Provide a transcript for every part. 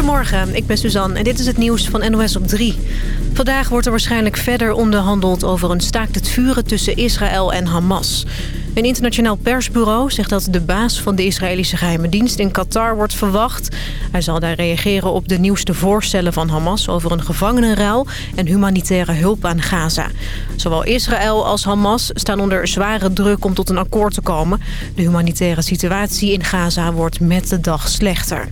Goedemorgen, ik ben Suzanne en dit is het nieuws van NOS op 3. Vandaag wordt er waarschijnlijk verder onderhandeld over een staakt het vuren tussen Israël en Hamas. Een internationaal persbureau zegt dat de baas van de Israëlische geheime dienst in Qatar wordt verwacht. Hij zal daar reageren op de nieuwste voorstellen van Hamas over een gevangenenruil en humanitaire hulp aan Gaza. Zowel Israël als Hamas staan onder zware druk om tot een akkoord te komen. De humanitaire situatie in Gaza wordt met de dag slechter.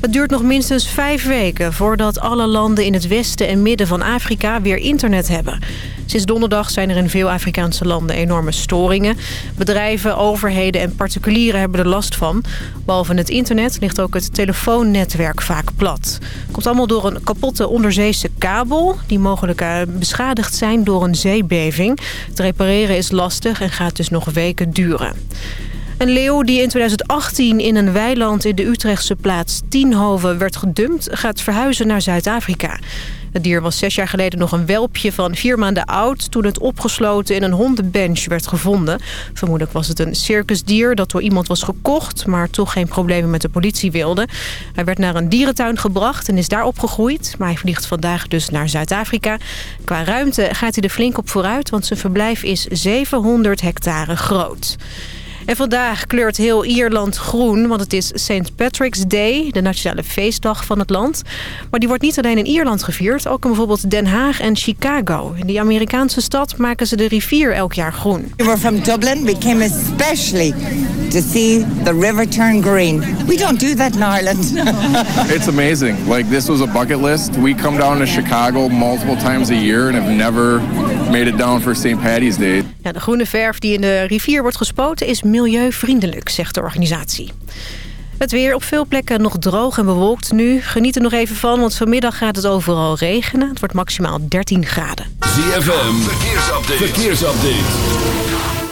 Het duurt nog minstens vijf weken voordat alle landen in het westen en midden van Afrika weer internet hebben. Sinds donderdag zijn er in veel Afrikaanse landen enorme storingen. Bedrijven, overheden en particulieren hebben er last van. Behalve het internet ligt ook het telefoonnetwerk vaak plat. Komt allemaal door een kapotte onderzeese kabel... die mogelijk eh, beschadigd zijn door een zeebeving. Het repareren is lastig en gaat dus nog weken duren. Een leeuw die in 2018 in een weiland in de Utrechtse plaats Tienhoven werd gedumpt... gaat verhuizen naar Zuid-Afrika. Het dier was zes jaar geleden nog een welpje van vier maanden oud... toen het opgesloten in een hondenbench werd gevonden. Vermoedelijk was het een circusdier dat door iemand was gekocht... maar toch geen problemen met de politie wilde. Hij werd naar een dierentuin gebracht en is daar opgegroeid. Maar hij vliegt vandaag dus naar Zuid-Afrika. Qua ruimte gaat hij er flink op vooruit... want zijn verblijf is 700 hectare groot. En vandaag kleurt heel Ierland groen, want het is St. Patrick's Day, de nationale feestdag van het land. Maar die wordt niet alleen in Ierland gevierd, ook in bijvoorbeeld Den Haag en Chicago. In die Amerikaanse stad maken ze de rivier elk jaar groen. We were from Dublin. We came especially to see the river turn green. We don't do that in Ireland. It's amazing. Like this was a bucket list. We come down to Chicago multiple times a year and have never made it down for St. Patty's Day. Ja, de groene verf die in de rivier wordt gespoten is milieuvriendelijk, zegt de organisatie. Het weer op veel plekken nog droog en bewolkt nu. Geniet er nog even van, want vanmiddag gaat het overal regenen. Het wordt maximaal 13 graden. ZFM.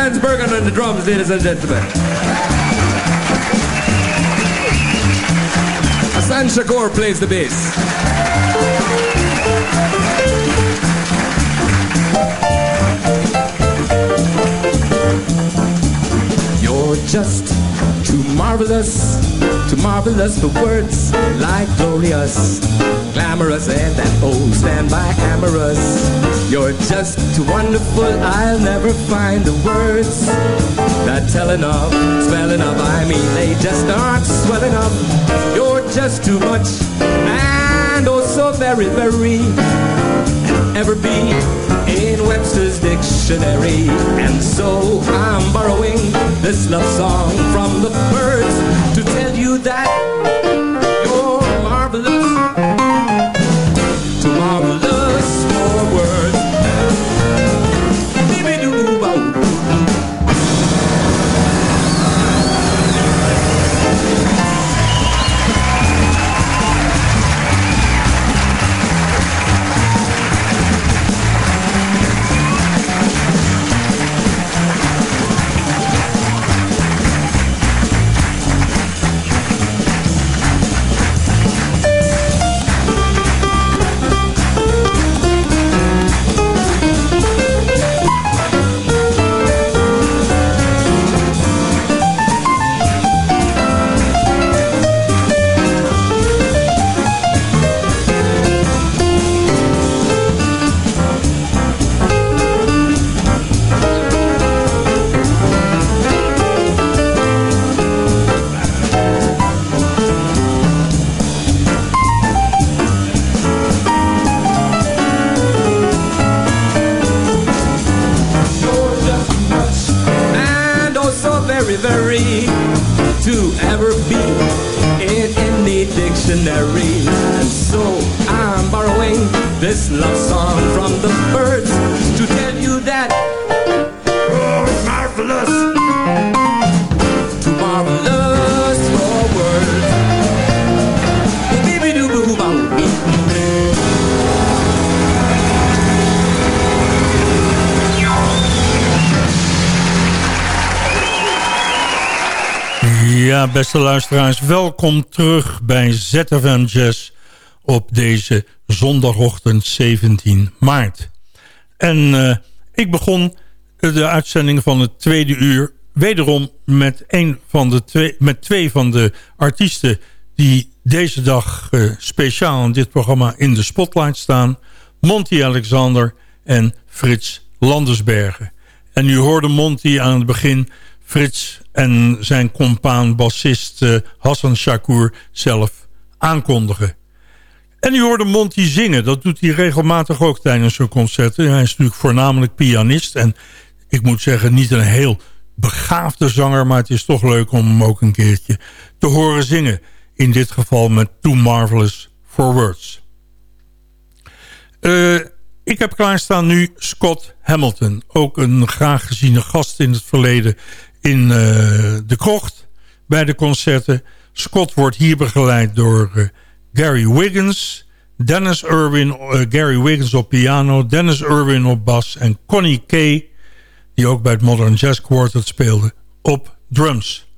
Landsbergen on the drums, ladies and gentlemen. Hassan Shakur plays the bass. You're just too marvelous, too marvelous for words like glorious, glamorous, and that old standby amorous. You're just too wonderful, I'll never find the words that tell enough, spell enough. I mean, they just aren't swell enough. You're just too much, and oh, so very, very ever be Webster's dictionary. And so I'm borrowing this love song from the birds to tell you that beste luisteraars, welkom terug bij ZFM Jazz op deze zondagochtend 17 maart. En uh, ik begon de uitzending van het tweede uur wederom met, een van de twee, met twee van de artiesten die deze dag uh, speciaal in dit programma in de spotlight staan. Monty Alexander en Frits Landersbergen. En u hoorde Monty aan het begin Frits en zijn compaan bassist uh, Hassan Shakur zelf aankondigen. En u hoorde Monty zingen. Dat doet hij regelmatig ook tijdens zijn concerten. Hij is natuurlijk voornamelijk pianist. En ik moet zeggen, niet een heel begaafde zanger... maar het is toch leuk om hem ook een keertje te horen zingen. In dit geval met Too Marvelous for Words. Uh, ik heb klaarstaan nu Scott Hamilton. Ook een graag geziene gast in het verleden in uh, de krocht bij de concerten. Scott wordt hier begeleid door uh, Gary Wiggins... Dennis Irwin, uh, Gary Wiggins op piano... Dennis Irwin op bas en Connie Kay... die ook bij het Modern Jazz Quartet speelde, op drums.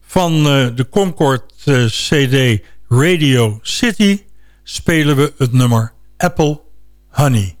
Van de Concord CD Radio City... spelen we het nummer Apple Honey.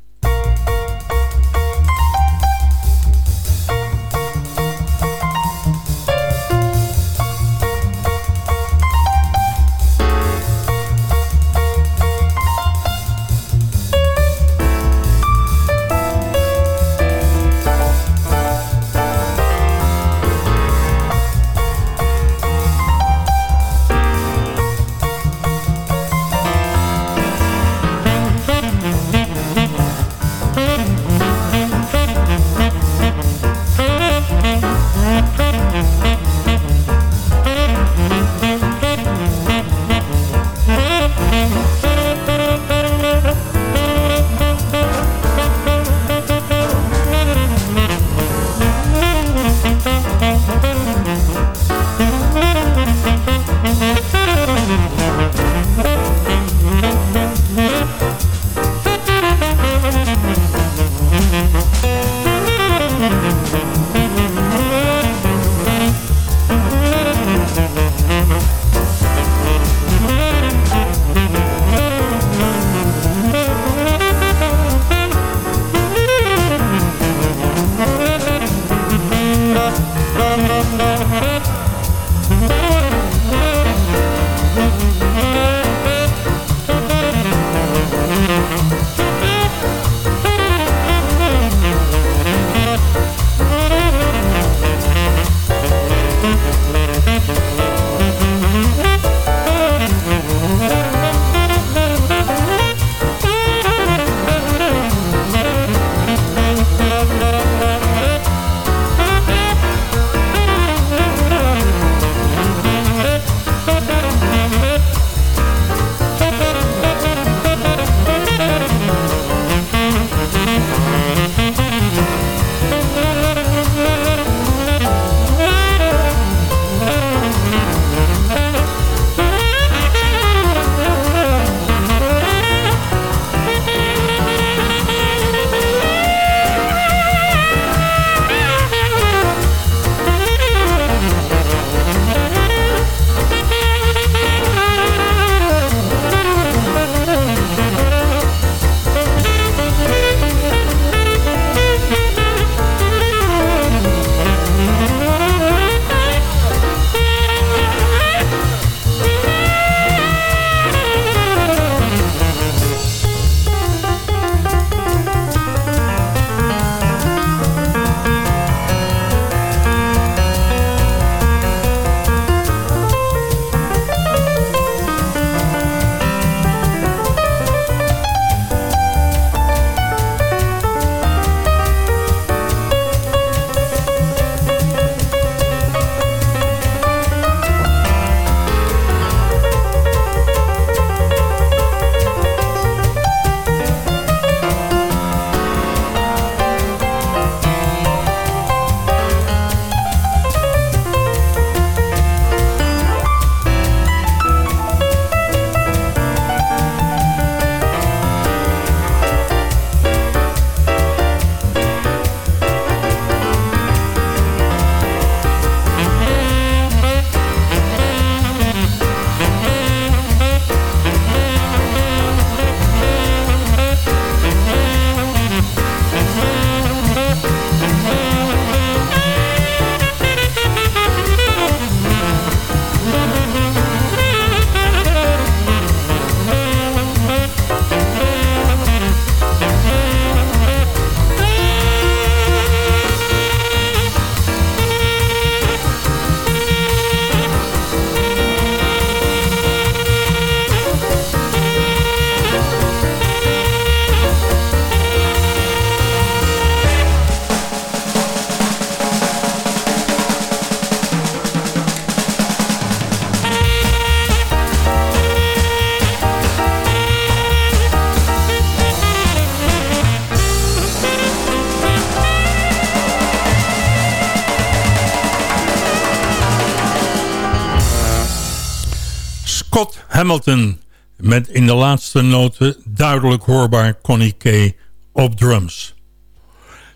Scott Hamilton met in de laatste noten duidelijk hoorbaar Connie Kay op drums.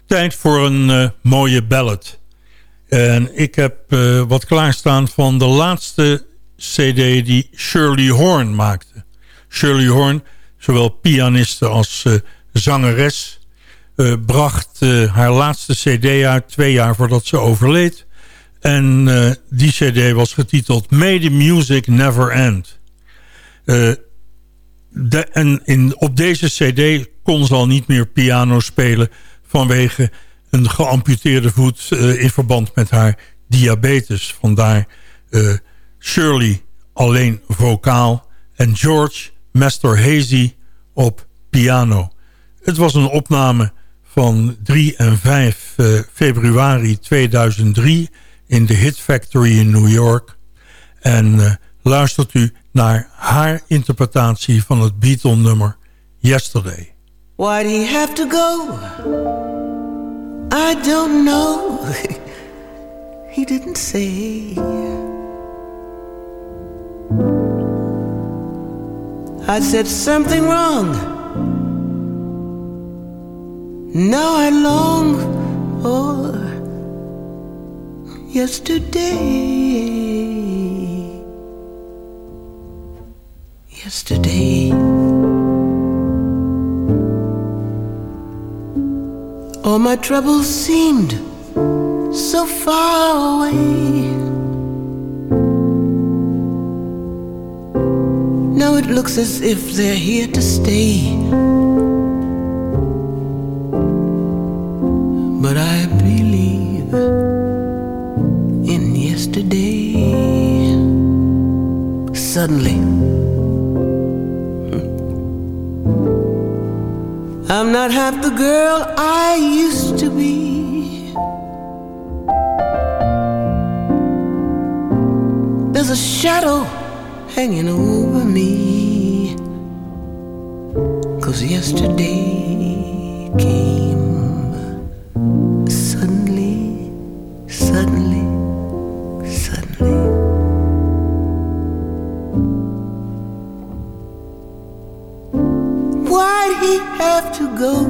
Tijd voor een uh, mooie ballad. En ik heb uh, wat klaarstaan van de laatste cd die Shirley Horn maakte. Shirley Horn, zowel pianiste als uh, zangeres... bracht haar laatste cd uit twee jaar voordat ze overleed. En die cd was getiteld May the Music Never End. De, en in, op deze cd kon ze al niet meer piano spelen... vanwege een geamputeerde voet uh, in verband met haar diabetes. Vandaar Shirley alleen vocaal en George Master Hazy op piano. Het was een opname van 3 en 5 uh, eh, februari 2003 in de Hit Factory in New York. En eh, luistert u naar haar interpretatie van het Beatle-nummer Yesterday. Why'd he have to go? I don't know. he didn't say. I said something wrong. Now I long for yesterday. yesterday. All my troubles seemed so far away. Now it looks as if they're here to stay. Suddenly, hmm. I'm not half the girl I used to be. There's a shadow hanging over me. Cause yesterday came go?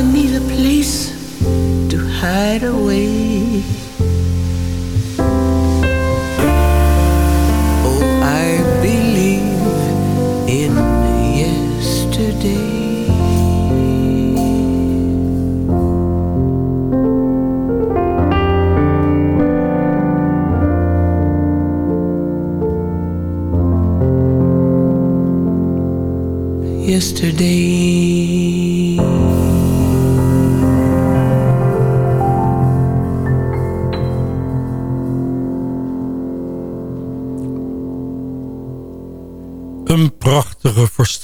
I need a place to hide away.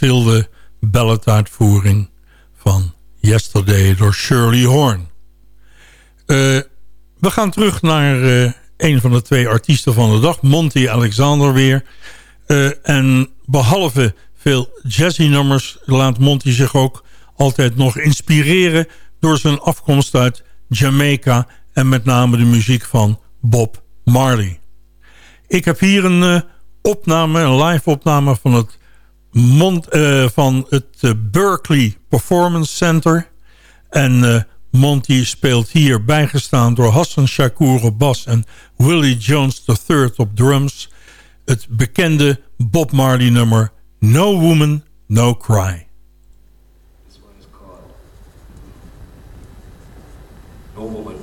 Verstilde balladuitvoering van Yesterday door Shirley Horn. Uh, we gaan terug naar uh, een van de twee artiesten van de dag, Monty Alexander weer. Uh, en behalve veel jazzy-nummers laat Monty zich ook altijd nog inspireren... door zijn afkomst uit Jamaica en met name de muziek van Bob Marley. Ik heb hier een opname, een live opname van het, Mont, uh, van het uh, Berkeley Performance Center. En Monty speelt hier bijgestaan door Hassan Shakur op bas en Willie Jones III op drums. Het bekende Bob Marley nummer No Woman, No Cry. No Woman,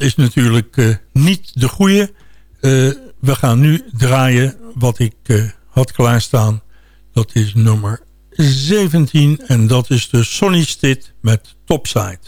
Is natuurlijk uh, niet de goede. Uh, we gaan nu draaien wat ik uh, had klaarstaan. Dat is nummer 17 en dat is de Sonny Stitt met Topside.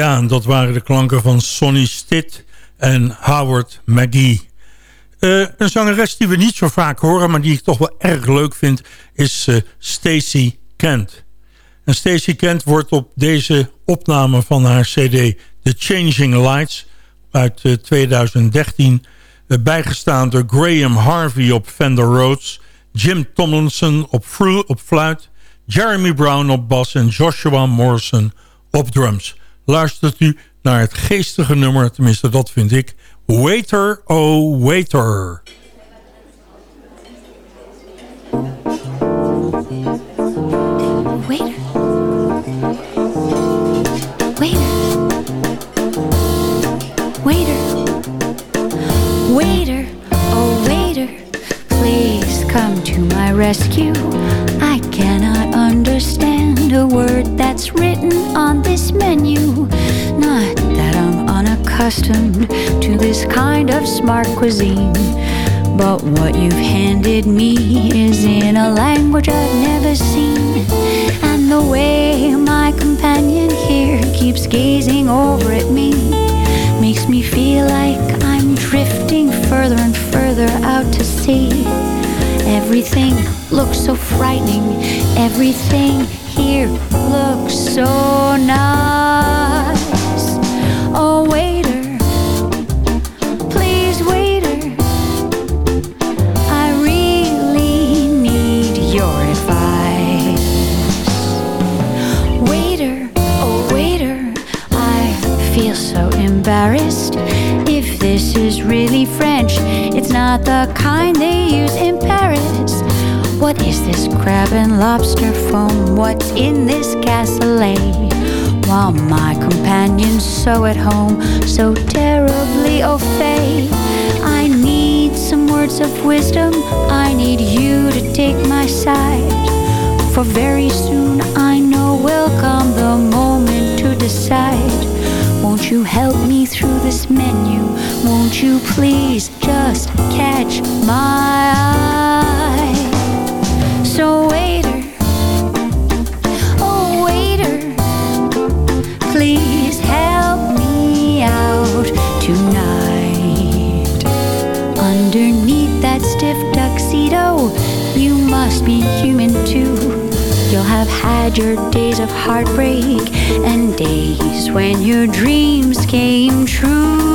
Ja, dat waren de klanken van Sonny Stitt en Howard McGee. Uh, een zangeres die we niet zo vaak horen, maar die ik toch wel erg leuk vind, is uh, Stacey Kent. En Stacey Kent wordt op deze opname van haar cd The Changing Lights uit uh, 2013 bijgestaan door Graham Harvey op Fender Rhodes, Jim Tomlinson op, op fluit, Jeremy Brown op bas en Joshua Morrison op drums. Luistert u naar het geestige nummer, tenminste dat vind ik, Waiter, oh waiter. Waiter. Waiter. Waiter. Waiter, oh waiter, please come to my rescue. I cannot a word that's written on this menu. Not that I'm unaccustomed to this kind of smart cuisine. But what you've handed me is in a language I've never seen. And the way my companion here keeps gazing over at me makes me feel like I'm drifting further and further out to sea. Everything looks so frightening, everything here looks so nice. Oh, waiter, please, waiter, I really need your advice. Waiter, oh, waiter, I feel so embarrassed. If this is really French, it's not the kind they use in this crab and lobster foam? What's in this cassoulet? Eh? While my companion's so at home, so terribly au fait. I need some words of wisdom. I need you to take my side. For very soon I know will come the moment to decide. Won't you help me through this menu? Won't you please just catch my eye? Must be human too. You'll have had your days of heartbreak and days when your dreams came true.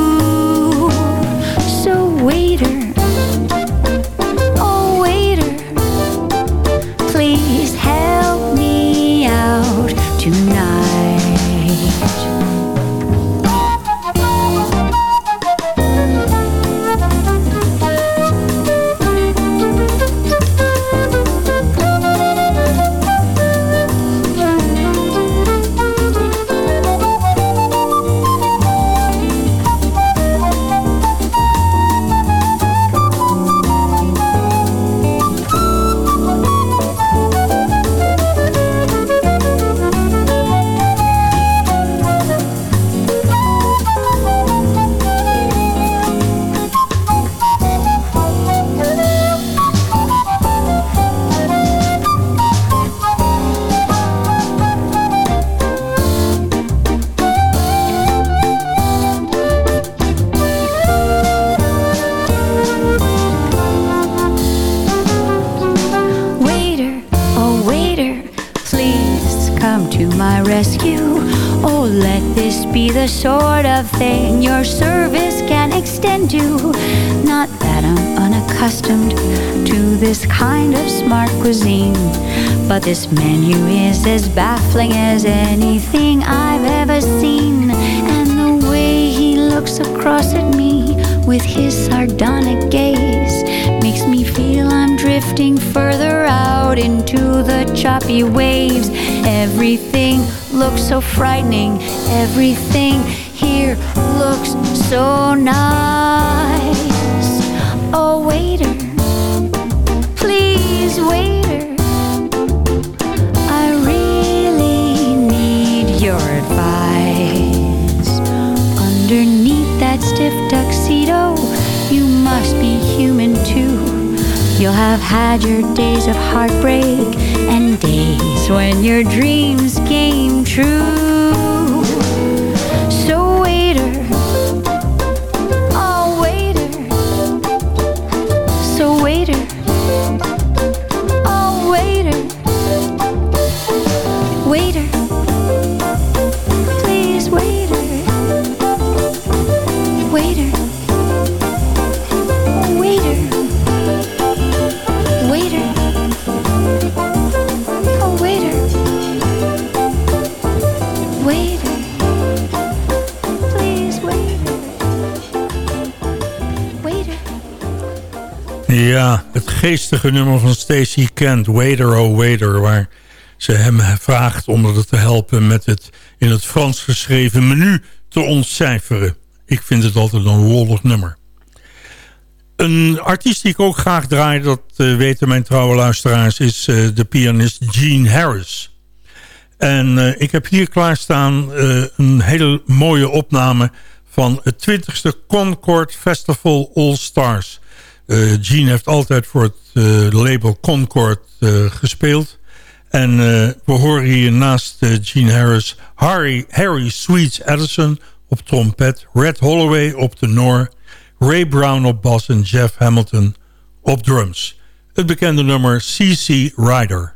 Menu is as baffling as anything I've ever seen. And the way he looks across at me with his sardonic gaze makes me feel I'm drifting further out into the choppy waves. Everything looks so frightening, everything here looks so nice. You'll have had your days of heartbreak and days when your dreams came true. Ja, het geestige nummer van Stacey Kent, Waiter Oh Waiter... waar ze hem vraagt om er te helpen met het in het Frans geschreven menu te ontcijferen. Ik vind het altijd een wollig nummer. Een artiest die ik ook graag draai, dat uh, weten mijn trouwe luisteraars... is uh, de pianist Gene Harris. En uh, ik heb hier klaarstaan een hele mooie opname... van het 20e Concord Festival All Stars. Gene heeft altijd voor het label Concord gespeeld... En we horen hier naast Gene Harris Harry, Harry Sweets Edison op trompet... Red Holloway op tenor... Ray Brown op bas en Jeff Hamilton op drums. Het bekende nummer CC Rider.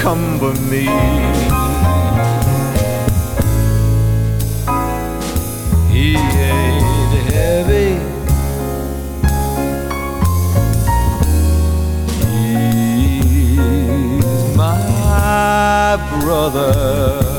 Encumber me. He ain't heavy. He's my brother.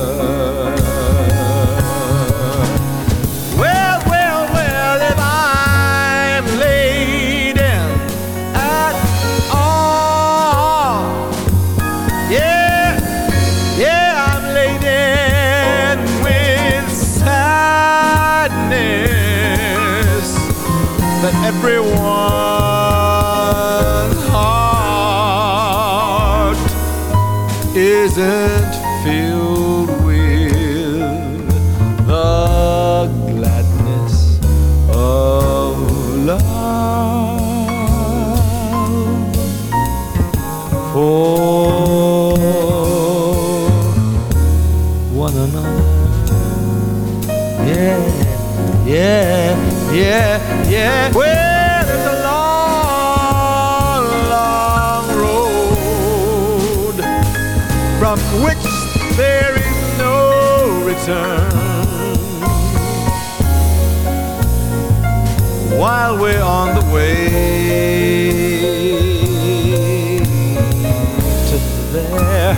From which there is no return. While we're on the way to there,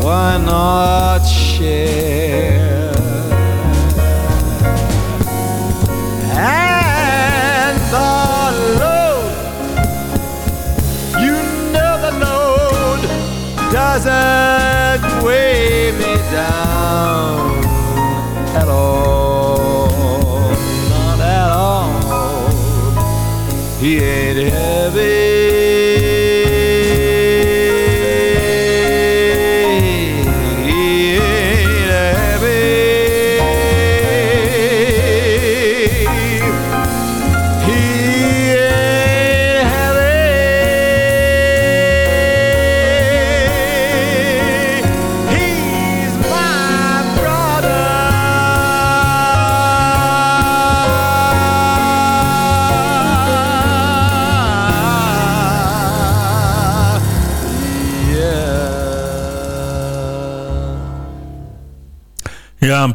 why not share? Doesn't weigh me down at all, not at all. He ain't heavy.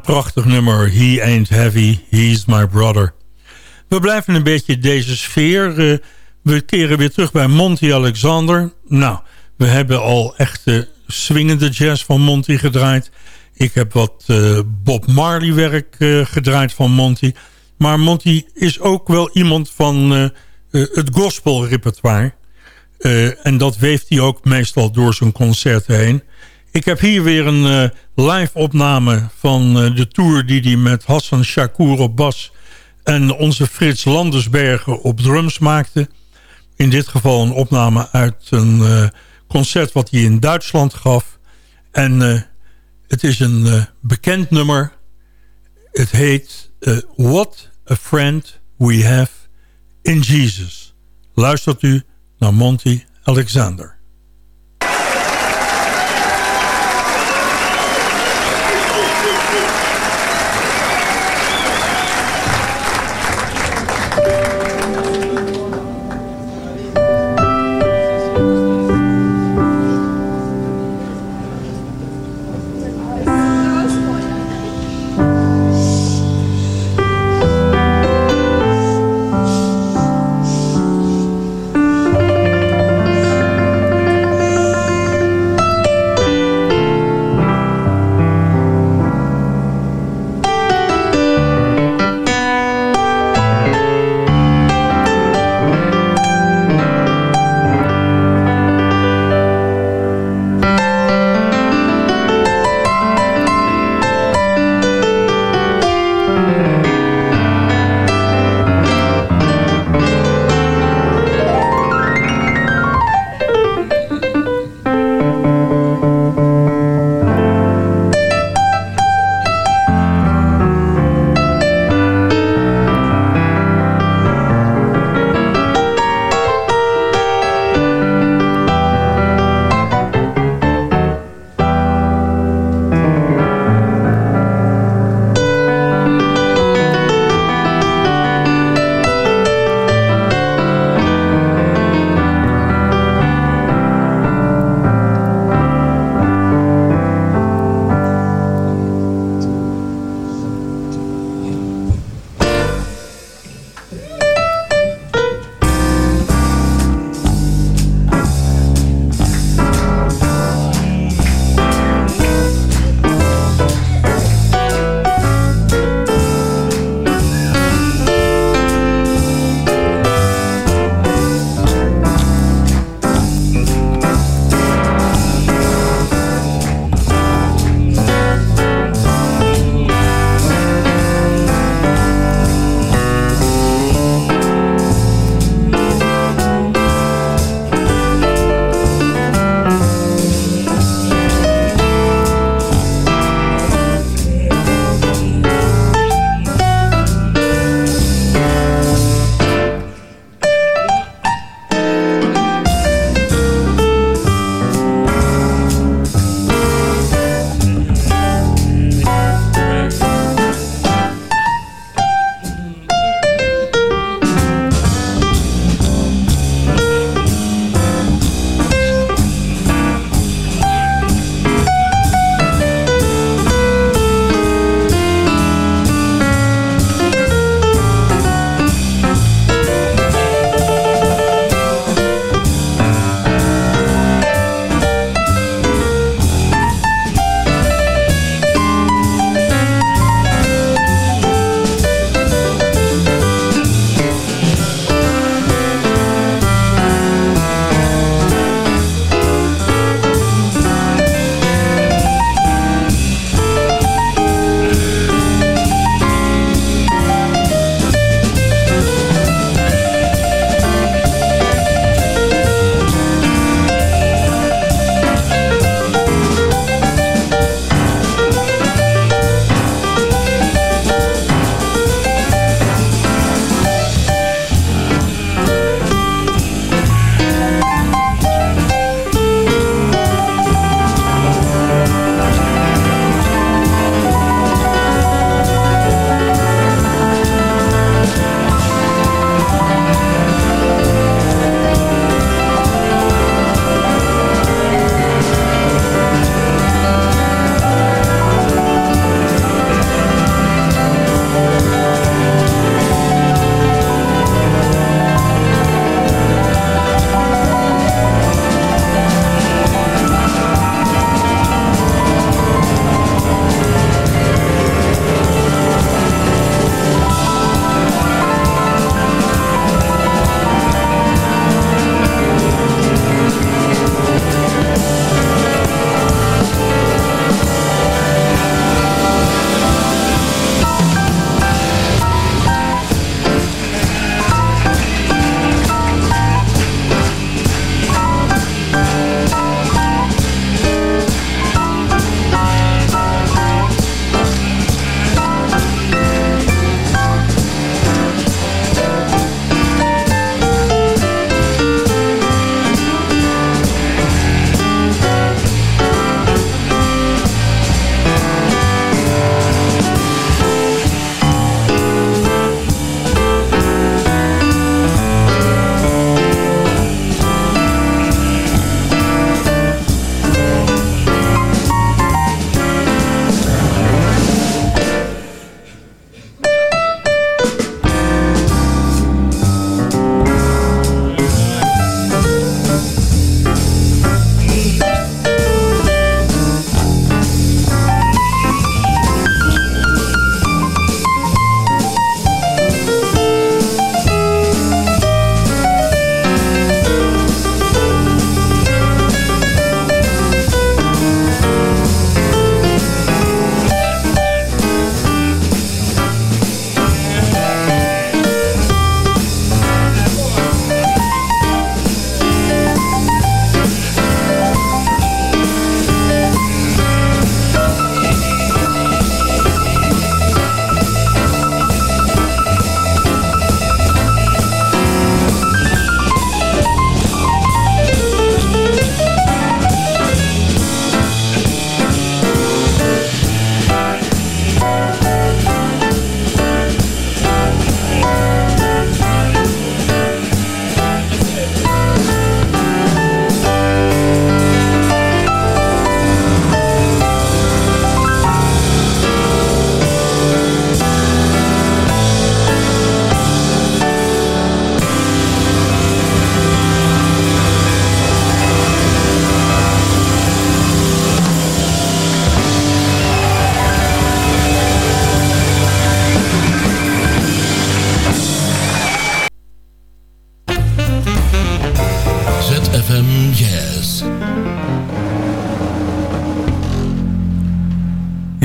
Prachtig nummer. He ain't heavy, he's my brother. We blijven een beetje deze sfeer. eh, we keren weer terug bij Monty Alexander. Nou, we hebben al echte swingende jazz van Monty gedraaid. Ik heb wat eh, Bob Marley werk eh, gedraaid van Monty. Maar Monty is ook wel iemand van het gospel repertoire. En dat weeft hij ook meestal door zijn concerten heen. Ik heb hier weer een eh, live opname van eh, de tour die hij met Hassan Shakur op bas en onze Frits Landersbergen op drums maakte. In dit geval een opname uit een eh, concert wat hij in Duitsland gaf. En Het is een bekend nummer. Het heet What a Friend We Have in Jesus. Luistert u naar Monty Alexander.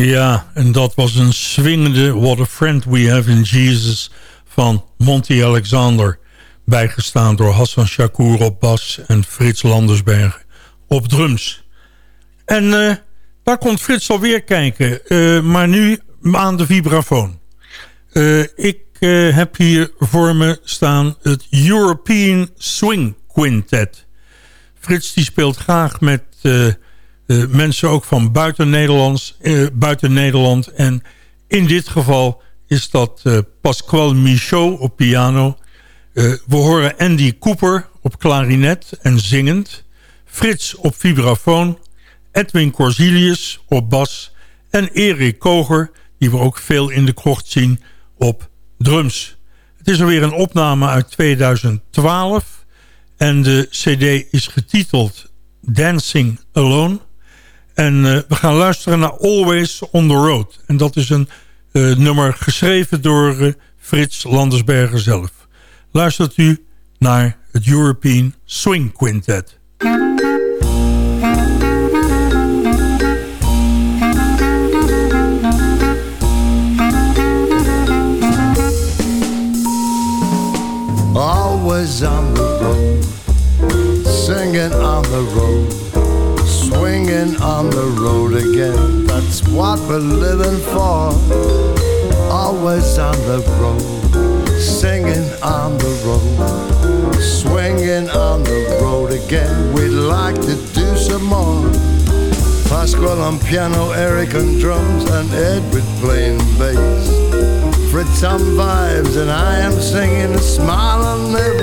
Ja, en dat was een swingende What a Friend We Have in Jesus van Monty Alexander. Bijgestaan door Hassan Shakur op bas en Frits Landersberg op drums. En uh, daar komt Frits alweer kijken, uh, maar nu aan de vibrafoon. Uh, ik heb hier voor me staan het European Swing Quintet. Frits die speelt graag met mensen ook van buiten, Nederlands, uh, buiten Nederland. En in dit geval is dat uh, Pasquale Michaud op piano. we horen Andy Cooper op klarinet en zingend. Frits op vibrafoon. Edwin Corsilius op bas. En Erik Koger, die we ook veel in de krocht zien, op drums. Het is alweer een opname uit 2012. En de cd is getiteld Dancing Alone. En uh, we gaan luisteren naar Always on the Road. En dat is een uh, nummer geschreven door uh, Frits Landersberger zelf. Luistert u naar het European Swing Quintet. Always on the road, singing on the road. Swinging on the road again. That's what we're living for. Always on the road, singing on the road, swinging on the road again. We'd like to do some more. Pasquale on piano, Eric on drums, and Edward playing bass. Fritz on vibes, and I am singing a smile on every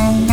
on the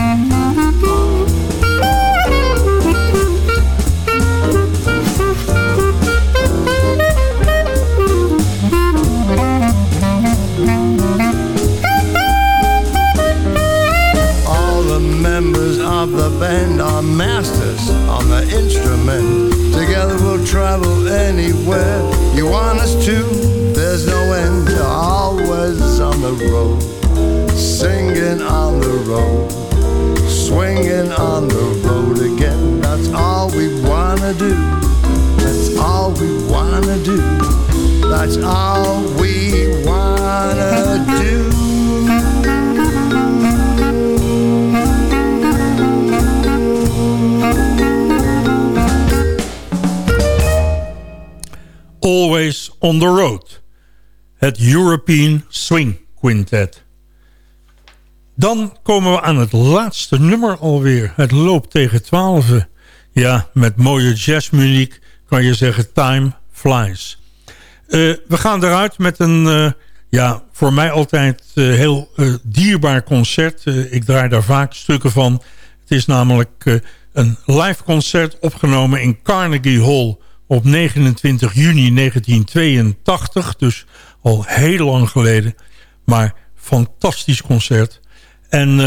Swing Quintet. Dan komen we aan het laatste nummer alweer. Het loopt tegen twaalf. Ja, met mooie jazzmuziek kan je zeggen time flies. Uh, we gaan eruit met een uh, Ja, voor mij altijd uh, heel dierbaar concert. Ik draai daar vaak stukken van. Het is namelijk een live concert opgenomen in Carnegie Hall op 29 juni 1982. Dus al heel lang geleden. Maar fantastisch concert. En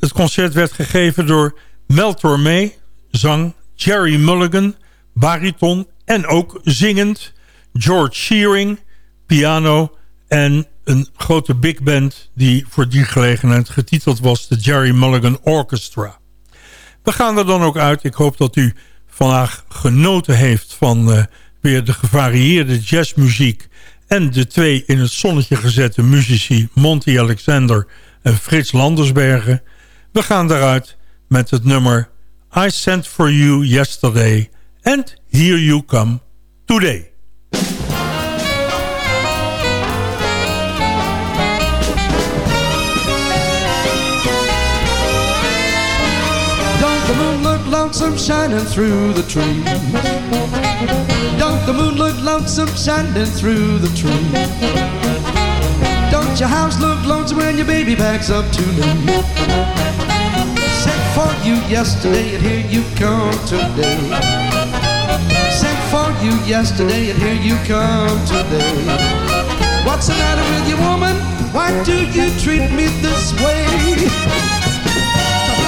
het concert werd gegeven door Mel Tormé, zang, Jerry Mulligan, bariton en ook zingend... George Shearing, piano en een grote big band die voor die gelegenheid getiteld was de Jerry Mulligan Orchestra. We gaan er dan ook uit. Ik hoop dat u vandaag genoten heeft van uh, weer de gevarieerde jazzmuziek... en de twee in het zonnetje gezette muzici Monty Alexander en Frits Landersbergen. We gaan daaruit met het nummer I Sent For You Yesterday and Here You Come Today. Shining through the trees? Don't the moon look lonesome shining through the trees? Don't your house look lonesome when your baby backs up to me? Sent for you yesterday and here you come today. Sent for you yesterday and here you come today. What's the matter with you, woman? Why do you treat me this way?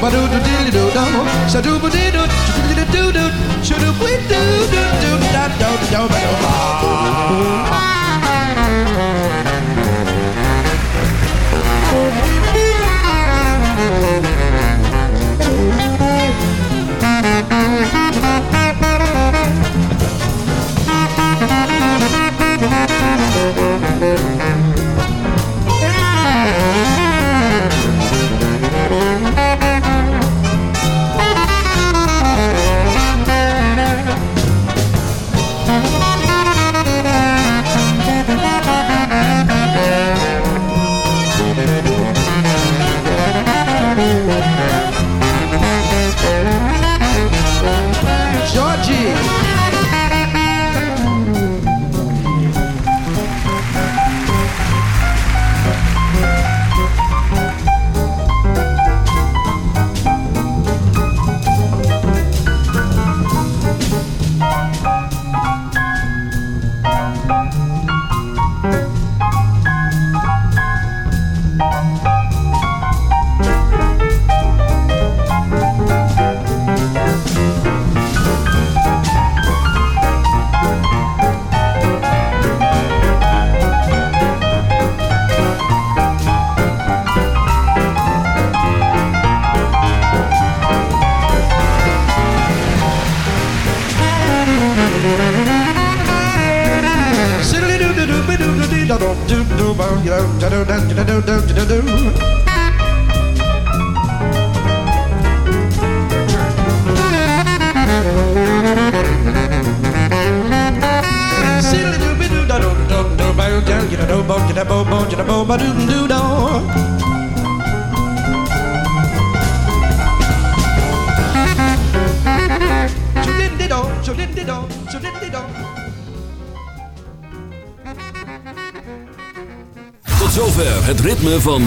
ba do